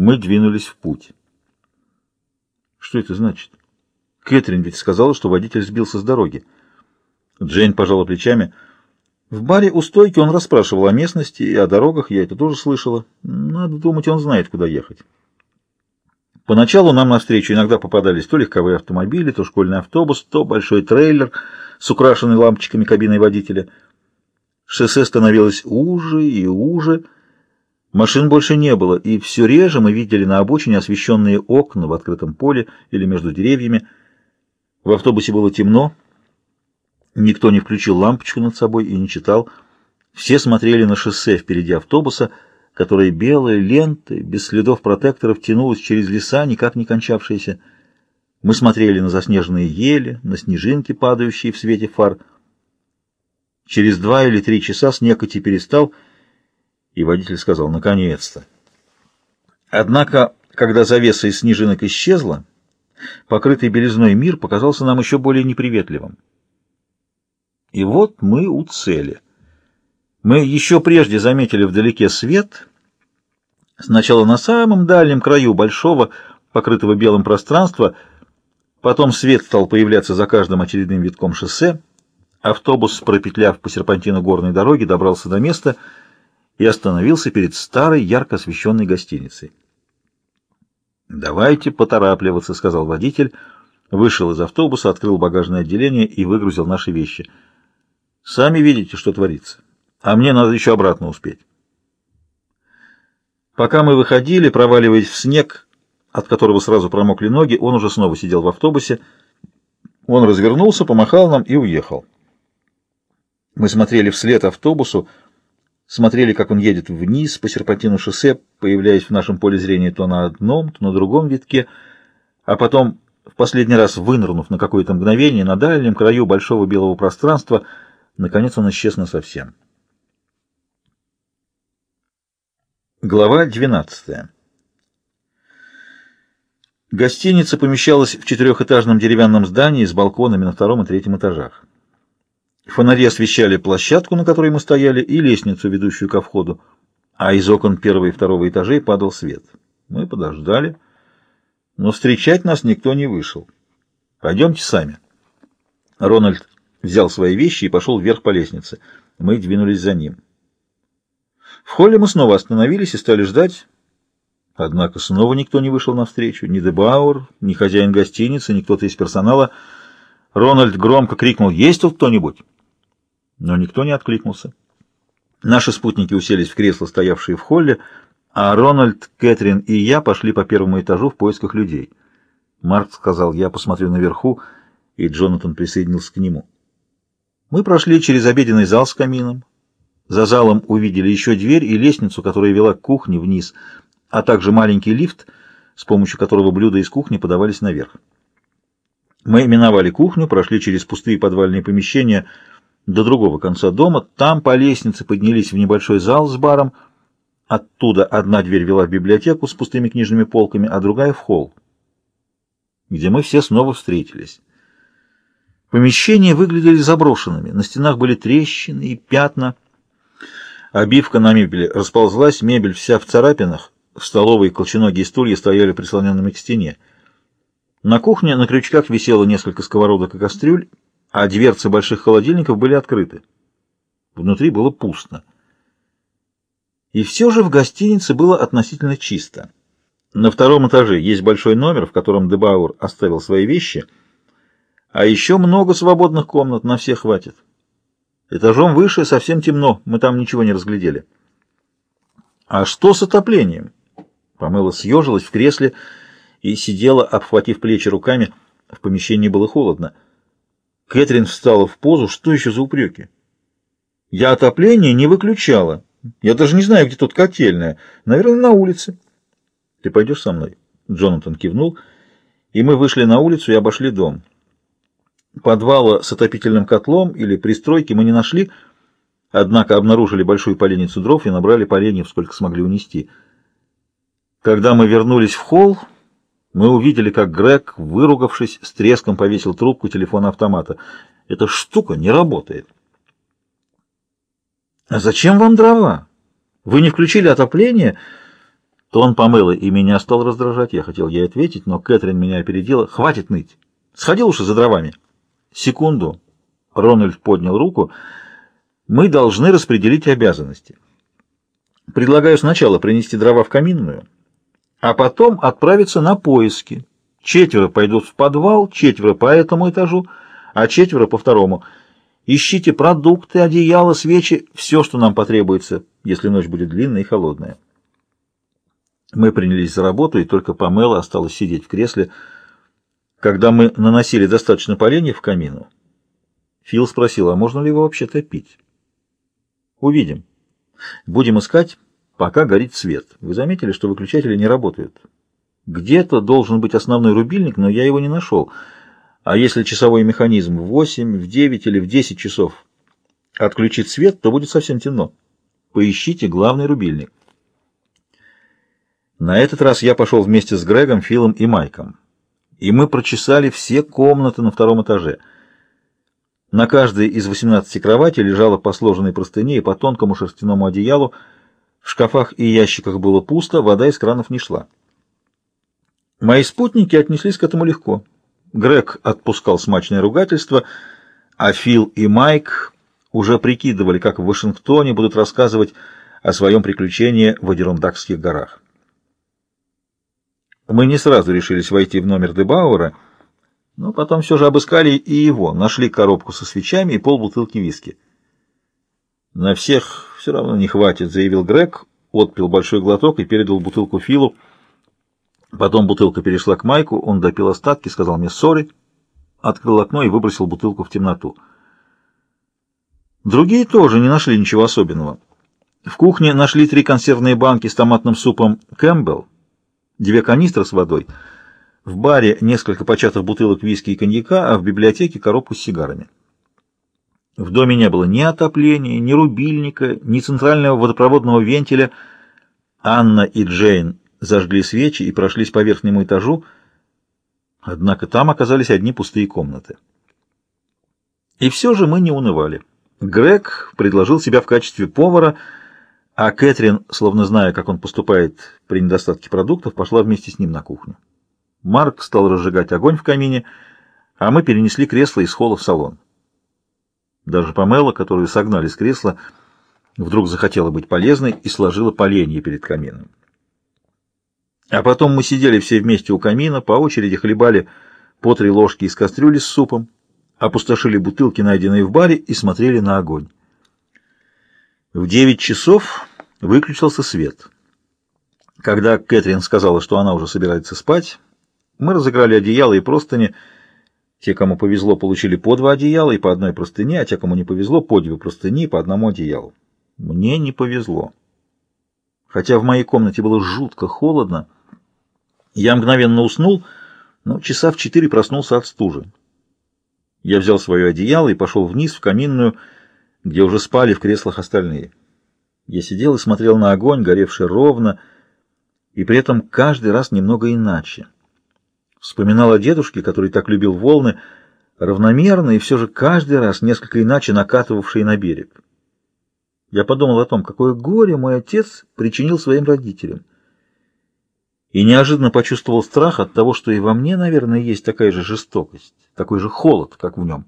Мы двинулись в путь. Что это значит? Кэтрин ведь сказала, что водитель сбился с дороги. Джейн пожала плечами. В баре у стойки он расспрашивал о местности и о дорогах, я это тоже слышала. Надо думать, он знает, куда ехать. Поначалу нам навстречу иногда попадались то легковые автомобили, то школьный автобус, то большой трейлер с украшенной лампочками кабиной водителя. Шоссе становилось уже и уже. Машин больше не было, и все реже мы видели на обочине освещенные окна в открытом поле или между деревьями. В автобусе было темно, никто не включил лампочку над собой и не читал. Все смотрели на шоссе впереди автобуса, которое белой лентой, без следов протекторов, тянулось через леса, никак не кончавшиеся. Мы смотрели на заснеженные ели, на снежинки, падающие в свете фар. Через два или три часа снег идти перестал, и водитель сказал «наконец-то». Однако, когда завеса из снежинок исчезла, покрытый белизной мир показался нам еще более неприветливым. И вот мы у цели. Мы еще прежде заметили вдалеке свет, сначала на самом дальнем краю большого, покрытого белым пространства, потом свет стал появляться за каждым очередным витком шоссе, автобус, пропетляв по серпантину горной дороги, добрался до места и остановился перед старой ярко освещенной гостиницей. «Давайте поторапливаться», — сказал водитель, вышел из автобуса, открыл багажное отделение и выгрузил наши вещи. «Сами видите, что творится, а мне надо еще обратно успеть». Пока мы выходили, проваливаясь в снег, от которого сразу промокли ноги, он уже снова сидел в автобусе. Он развернулся, помахал нам и уехал. Мы смотрели вслед автобусу, смотрели, как он едет вниз по серпантину шоссе, появляясь в нашем поле зрения то на одном, то на другом витке, а потом, в последний раз вынырнув на какое-то мгновение, на дальнем краю большого белого пространства, наконец он исчез насовсем. Глава 12 Гостиница помещалась в четырехэтажном деревянном здании с балконами на втором и третьем этажах. Фонари освещали площадку, на которой мы стояли, и лестницу, ведущую ко входу, а из окон первого и второго этажей падал свет. Мы подождали, но встречать нас никто не вышел. «Пойдемте сами». Рональд взял свои вещи и пошел вверх по лестнице. Мы двинулись за ним. В холле мы снова остановились и стали ждать. Однако снова никто не вышел навстречу. Ни Дебауэр, ни хозяин гостиницы, ни кто-то из персонала. Рональд громко крикнул «Есть тут кто-нибудь?» но никто не откликнулся. Наши спутники уселись в кресло, стоявшие в холле, а Рональд, Кэтрин и я пошли по первому этажу в поисках людей. Марк сказал, я посмотрю наверху, и Джонатан присоединился к нему. Мы прошли через обеденный зал с камином. За залом увидели еще дверь и лестницу, которая вела к кухне вниз, а также маленький лифт, с помощью которого блюда из кухни подавались наверх. Мы миновали кухню, прошли через пустые подвальные помещения — до другого конца дома. Там по лестнице поднялись в небольшой зал с баром. Оттуда одна дверь вела в библиотеку с пустыми книжными полками, а другая — в холл, где мы все снова встретились. Помещения выглядели заброшенными, на стенах были трещины и пятна. Обивка на мебели расползлась, мебель вся в царапинах, в столовой колченогие стулья стояли прислоненными к стене. На кухне на крючках висело несколько сковородок и кастрюль, а дверцы больших холодильников были открыты. Внутри было пусто. И все же в гостинице было относительно чисто. На втором этаже есть большой номер, в котором Дебауэр оставил свои вещи, а еще много свободных комнат, на всех хватит. Этажом выше совсем темно, мы там ничего не разглядели. А что с отоплением? Помыла съежилась в кресле и сидела, обхватив плечи руками. В помещении было холодно. Кэтрин встала в позу. Что еще за упреки? Я отопление не выключала. Я даже не знаю, где тут котельная. Наверное, на улице. Ты пойдешь со мной? Джонатан кивнул, и мы вышли на улицу и обошли дом. Подвала с отопительным котлом или пристройки мы не нашли, однако обнаружили большую поленницу дров и набрали поленьев, сколько смогли унести. Когда мы вернулись в холл, мы увидели, как Грег, выругавшись, с треском повесил трубку телефона автомата. Эта штука не работает. «А зачем вам дрова? Вы не включили отопление?» Тон помыла и меня стал раздражать. Я хотел ей ответить, но Кэтрин меня опередила. «Хватит ныть! Сходил уж за дровами!» «Секунду!» Рональд поднял руку. «Мы должны распределить обязанности. Предлагаю сначала принести дрова в каминную, а потом отправиться на поиски. Четверо пойдут в подвал, четверо по этому этажу, а четверо по второму. Ищите продукты, одеяло, свечи, все, что нам потребуется, если ночь будет длинная и холодная. Мы принялись за работу, и только Памела осталась сидеть в кресле. Когда мы наносили достаточно поленьев в камину, Фил спросил, а можно ли его вообще топить? Увидим. Будем искать, пока горит свет. Вы заметили, что выключатели не работают? Где-то должен быть основной рубильник, но я его не нашел. А если часовой механизм в 8, в 9 или в 10 часов отключит свет, то будет совсем темно. Поищите главный рубильник. На этот раз я пошел вместе с Грегом, Филом и Майком. И мы прочесали все комнаты на втором этаже. На каждой из 18 кроватей лежало по сложенной простыне и по тонкому шерстяному одеялу. В шкафах и ящиках было пусто, вода из кранов не шла. Мои спутники отнеслись к этому легко. Грег отпускал смачное ругательство, а Фил и Майк уже прикидывали, как в Вашингтоне будут рассказывать о своем приключении в Адерондакских горах. Мы не сразу решились войти в номер Дебауэра, но потом все же обыскали и его, нашли коробку со свечами и полбутылки виски. «На всех все равно не хватит», — заявил Грег, отпил большой глоток и передал бутылку Филу, Потом бутылка перешла к Майку, он допил остатки, сказал мне «сори», открыл окно и выбросил бутылку в темноту. Другие тоже не нашли ничего особенного. В кухне нашли три консервные банки с томатным супом «Кэмпбелл», две канистры с водой, в баре несколько початых бутылок виски и коньяка, а в библиотеке коробку с сигарами. В доме не было ни отопления, ни рубильника, ни центрального водопроводного вентиля. Анна и Джейн зажгли свечи и прошлись по верхнему этажу, однако там оказались одни пустые комнаты. И все же мы не унывали. Грег предложил себя в качестве повара, а Кэтрин, словно зная, как он поступает при недостатке продуктов, пошла вместе с ним на кухню. Марк стал разжигать огонь в камине, а мы перенесли кресло из холла в салон. Даже Памела, которую согнали с кресла, вдруг захотела быть полезной и сложила поленье перед камином. А потом мы сидели все вместе у камина, по очереди хлебали по три ложки из кастрюли с супом, опустошили бутылки, найденные в баре, и смотрели на огонь. В девять часов выключился свет. Когда Кэтрин сказала, что она уже собирается спать, мы разыграли одеяло и простыни. Те, кому повезло, получили по два одеяла и по одной простыне, а те, кому не повезло, по две простыни и по одному одеялу. Мне не повезло. Хотя в моей комнате было жутко холодно, я мгновенно уснул, но часа в четыре проснулся от стужи. Я взял свое одеяло и пошел вниз в каминную, где уже спали в креслах остальные. Я сидел и смотрел на огонь, горевший ровно, и при этом каждый раз немного иначе. Вспоминал о дедушке, который так любил волны, равномерно и все же каждый раз несколько иначе накатывавшие на берег. Я подумал о том, какое горе мой отец причинил своим родителям и неожиданно почувствовал страх от того, что и во мне, наверное, есть такая же жестокость, такой же холод, как в нем.